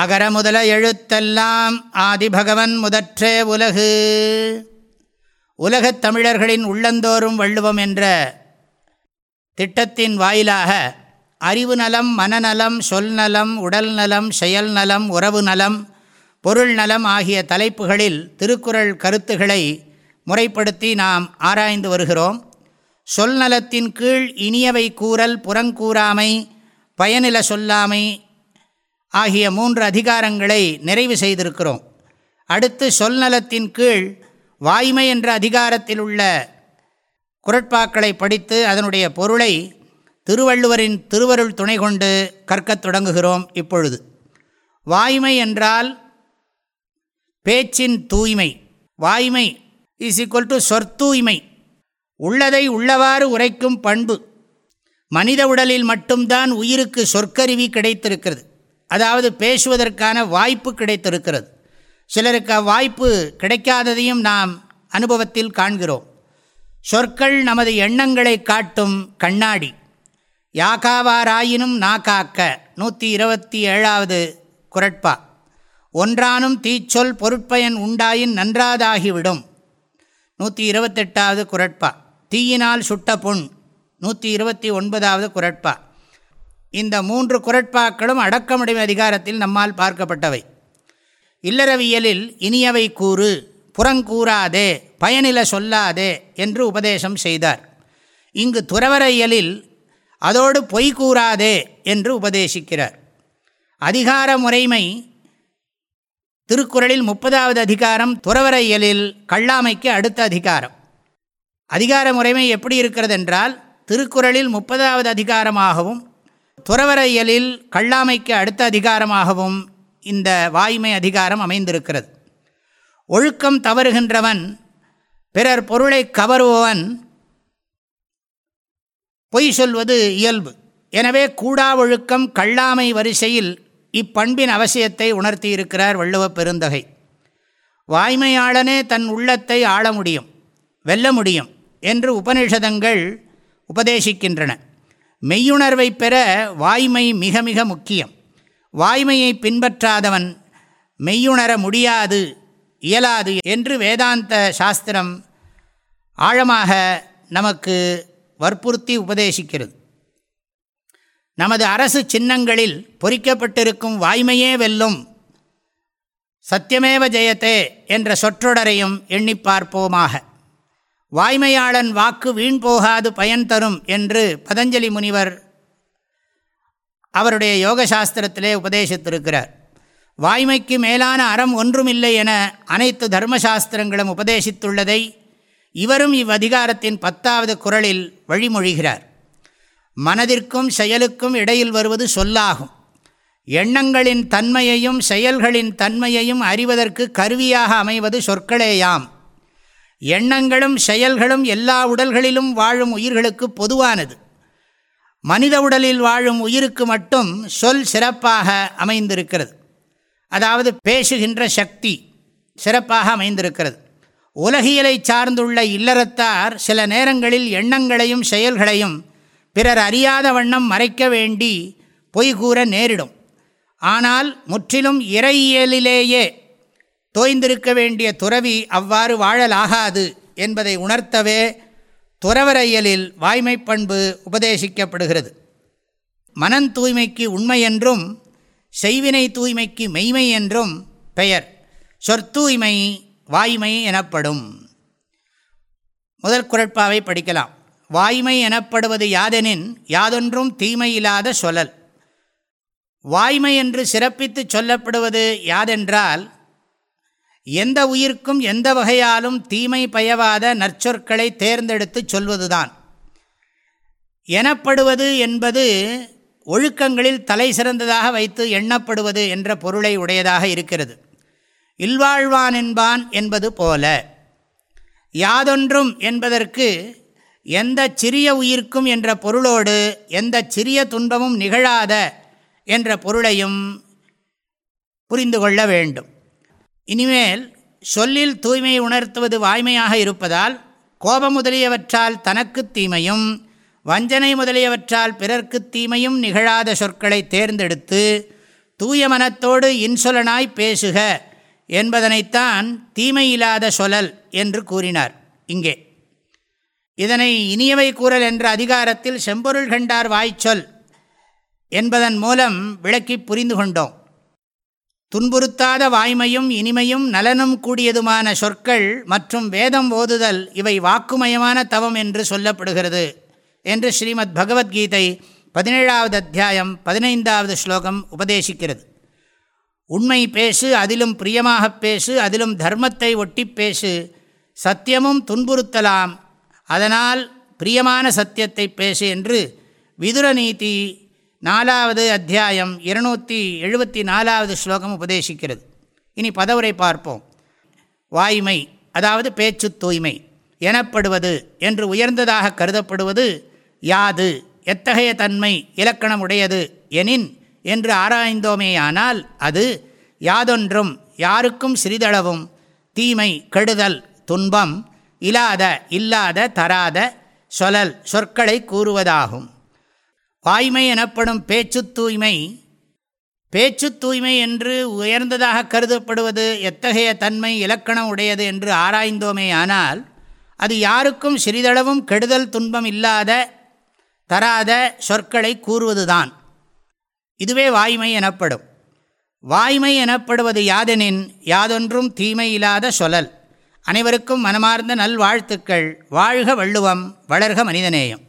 அகர முதல எழுத்தெல்லாம் ஆதிபகவன் முதற்றே உலகு. உலகத் தமிழர்களின் உள்ளந்தோறும் வள்ளுவம் என்ற திட்டத்தின் வாயிலாக அறிவு நலம் மனநலம் சொல் நலம் உடல் நலம் செயல் நலம் உறவு நலம் பொருள் நலம் ஆகிய தலைப்புகளில் திருக்குறள் கருத்துக்களை முறைப்படுத்தி நாம் ஆராய்ந்து வருகிறோம். சொல் நலத்தின் கீழ் இனியவை கூறல் புறங்கூறாமை பயனில சொல்லாமை ஆகிய மூன்று அதிகாரங்களை நிறைவு செய்திருக்கிறோம். அடுத்து சொல்நலத்தின் கீழ் வாய்மை என்ற அதிகாரத்தில் உள்ள குரட்பாக்களை படித்து அதனுடைய பொருளை திருவள்ளுவரின் திருவருள் துணை கொண்டு கற்கத் தொடங்குகிறோம் இப்பொழுது. வாய்மை என்றால் பேச்சின் தூய்மை. வாய்மை இஸ் ஈக்குவல் டு சொற்தூய்மை. உள்ளதை உள்ளவாறு உரைக்கும் பண்பு. மனித உடலில் மட்டும்தான் உயிருக்கு சொற்கருவி கிடைத்திருக்கிறது. அதாவது பேசுவதற்கான வாய்ப்பு கிடைத்திருக்கிறது. சிலருக்கு அவ்வாய்ப்பு கிடைக்காததையும் நாம் அனுபவத்தில் காண்கிறோம். சொற்கள் நமது எண்ணங்களை காட்டும் கண்ணாடி. யாகாவாராயினும் நாக்காக்க நூற்றி இருபத்தி ஏழாவது குரட்பா. ஒன்றானும் தீச்சொல் பொருட்பயன் உண்டாயின் நன்றாதாகிவிடும். நூற்றி இருபத்தெட்டாவது குரட்பா. தீயினால் சுட்ட புண் நூற்றி இருபத்தி ஒன்பதாவது குரட்பா. இந்த மூன்று குரட்பாக்களும் அடக்கமுடைமை அதிகாரத்தில் நம்மால் பார்க்கப்பட்டவை. இல்லறவியலில் இனியவை கூறு புறங்கூறாதே பயனில சொல்லாதே என்று உபதேசம் செய்தார். இங்கு துறவரையலில் அதோடு பொய் கூறாதே என்று உபதேசிக்கிறார். அதிகார முறைமை திருக்குறளில் முப்பதாவது அதிகாரம் துறவரையலில் கள்ளாமைக்கு அடுத்த அதிகாரம். அதிகார முறைமை எப்படி இருக்கிறது என்றால் திருக்குறளில் முப்பதாவது அதிகாரமாகவும் துறவரையலில் கள்ளாமைக்கு அடுத்த அதிகாரமாகவும் இந்த வாய்மை அதிகாரம் அமைந்திருக்கிறது. ஒழுக்கம் தவறுகின்றவன் பிறர் பொருளை கவருபவன் பொய் சொல்வது இயல்பு. எனவே கூடா ஒழுக்கம் கள்ளாமை வரிசையில் இப்பண்பின் அவசியத்தை உணர்த்தியிருக்கிறார் வள்ளுவப் பெருந்தகை. வாய்மையாளனே தன் உள்ளத்தை ஆள முடியும் வெல்ல முடியும் என்று உபநிஷதங்கள் உபதேசிக்கின்றன. மெய்யுணர்வை பெற வாய்மை மிக மிக முக்கியம். வாய்மையை பின்பற்றாதவன் மெய்யுணர முடியாது இயலாது என்று வேதாந்த சாஸ்திரம் ஆழமாக நமக்கு வற்புறுத்தி உபதேசிக்கிறது. நமது அரசு சின்னங்களில் பொறிக்கப்பட்டிருக்கும் வாய்மையே வெல்லும் சத்தியமேவ ஜெயத்தே என்ற சொற்றொடரையும் எண்ணி பார்ப்போமாக. வாய்மையாளன் வாக்கு வீண் போகாது பயன் தரும் என்று பதஞ்சலி முனிவர் அவருடைய யோகசாஸ்திரத்திலே உபதேசித்திருக்கிறார். வாய்மைக்கு மேலான அறம் ஒன்றுமில்லை என அனைத்து தர்மசாஸ்திரங்களும் உபதேசித்துள்ளதை இவரும் இவ்வதிகாரத்தின் பத்தாவது குரலில் வழிமொழிகிறார். மனதிற்கும் செயலுக்கும் இடையில் வருவது சொல்லாகும். எண்ணங்களின் தன்மையையும் செயல்களின் தன்மையையும் அறிவதற்கு கருவியாக அமைவது சொற்களேயாம். எண்ணங்களும் செயல்களும் எல்லா உடல்களிலும் வாழும் உயிர்களுக்கு பொதுவானது. மனித உடலில் வாழும் உயிருக்கு மட்டும் சொல் சிறப்பாக அமைந்திருக்கிறது. அதாவது பேசுகின்ற சக்தி சிறப்பாக அமைந்திருக்கிறது. உலகியலை சார்ந்துள்ள இல்லறத்தார் சில நேரங்களில் எண்ணங்களையும் செயல்களையும் பிறர் அறியாத வண்ணம் மறைக்க வேண்டி பொய்கூற நேரிடும். ஆனால் முற்றிலும் இறையியலிலேயே தோய்ந்திருக்க வேண்டிய துறவி அவ்வாறு வாழலாகாது என்பதை உணர்த்தவே துறவரையலில் வாய்மை பண்பு உபதேசிக்கப்படுகிறது. மனன் தூய்மைக்கு உண்மை என்றும் செய்வினை தூய்மைக்கு மெய்மை என்றும் பெயர் சொற்தூய்மை வாய்மை எனப்படும். முதல் குரட்பாவை படிக்கலாம். வாய்மை எனப்படுவது யாதெனின் யாதொன்றும் தீமையில்லாத சொல்லல். வாய்மை என்று சிறப்பித்து சொல்லப்படுவது யாதென்றால் எந்த உயிர்க்கும் எந்த வகையாலும் தீமை பயவாத நற்சொற்களை தேர்ந்தெடுத்து சொல்வதுதான். எனப்படுவது என்பது ஒழுக்கங்களில் தலை சிறந்ததாக வைத்து எண்ணப்படுவது என்ற பொருளை உடையதாக இருக்கிறது. இல்வாழ்வான் என்பான் என்பது போல. யாதொன்றும் என்பதற்கு எந்த சிறிய உயிர்க்கும் என்ற பொருளோடு எந்த சிறிய துன்பமும் நிகழாத என்ற பொருளையும் புரிந்து கொள்ள வேண்டும். இனிமேல் சொல்லில் தூய்மையை உணர்த்துவது வாய்மையாக இருப்பதால் கோபம் முதலியவற்றால் தனக்கு தீமையும் வஞ்சனை முதலியவற்றால் பிறர்க்கு தீமையும் நிகழாத சொற்களை தேர்ந்தெடுத்து தூய மனத்தோடு இன்சொலனாய் பேசுக என்பதனைத்தான் தீமையில்லாத சொலல் என்று கூறினார். இங்கே. இதனை இனியவை கூறல் என்ற அதிகாரத்தில் செம்பொருள் கண்டார் வாய்ச்சொல் என்பதன் மூலம் விளக்கி புரிந்து கொண்டோம். துன்புறுத்தாத வாய்மையும் இனிமையும் நலனும் கூடியதுமான சொற்கள் மற்றும் வேதம் ஓதுதல் இவை வாக்குமயமான தவம் என்று சொல்லப்படுகிறது என்று ஸ்ரீமத் பகவத்கீதை பதினேழாவது அத்தியாயம் பதினைந்தாவது ஸ்லோகம் உபதேசிக்கிறது. உண்மை பேசு அதிலும் பிரியமாகப் பேசு அதிலும் தர்மத்தை ஒட்டி பேசு சத்தியமும் துன்புறுத்தலாம் அதனால் பிரியமான சத்தியத்தை பேசு என்று விதுர நீதி நாலாவது அத்தியாயம் இருநூற்றி எழுபத்தி நாலாவது ஸ்லோகம் உபதேசிக்கிறது. இனி பதவுரை பார்ப்போம். வாய்மை அதாவது பேச்சு தூய்மை எனப்படுவது என்று உயர்ந்ததாக கருதப்படுவது யாது எத்தகைய தன்மை இலக்கணம் உடையது எனின் என்று ஆராய்ந்தோமேயானால் அது யாதொன்றும் யாருக்கும் சிறிதளவும் தீமை கெடுதல் துன்பம் இல்லாத இல்லாத தராத சொலல் சொற்களை கூறுவதாகும். வாய்மை எனப்படும் பேச்சு தூய்மை. பேச்சு தூய்மை என்று உயர்ந்ததாக கருதப்படுவது எத்தகைய தன்மை இலக்கணம் உடையது என்று ஆராய்ந்தோமே ஆனால் அது யாருக்கும் சிறிதளவும் கெடுதல் துன்பம் இல்லாத தராத சொற்களை கூறுவதுதான். இதுவே வாய்மை எனப்படும். வாய்மை எனப்படுவது யாதெனின் யாதொன்றும் தீமை இல்லாத சொல்லல். அனைவருக்கும் மனமார்ந்த நல்வாழ்த்துக்கள். வாழ்க வள்ளுவம் வளர்க மனிதநேயம்.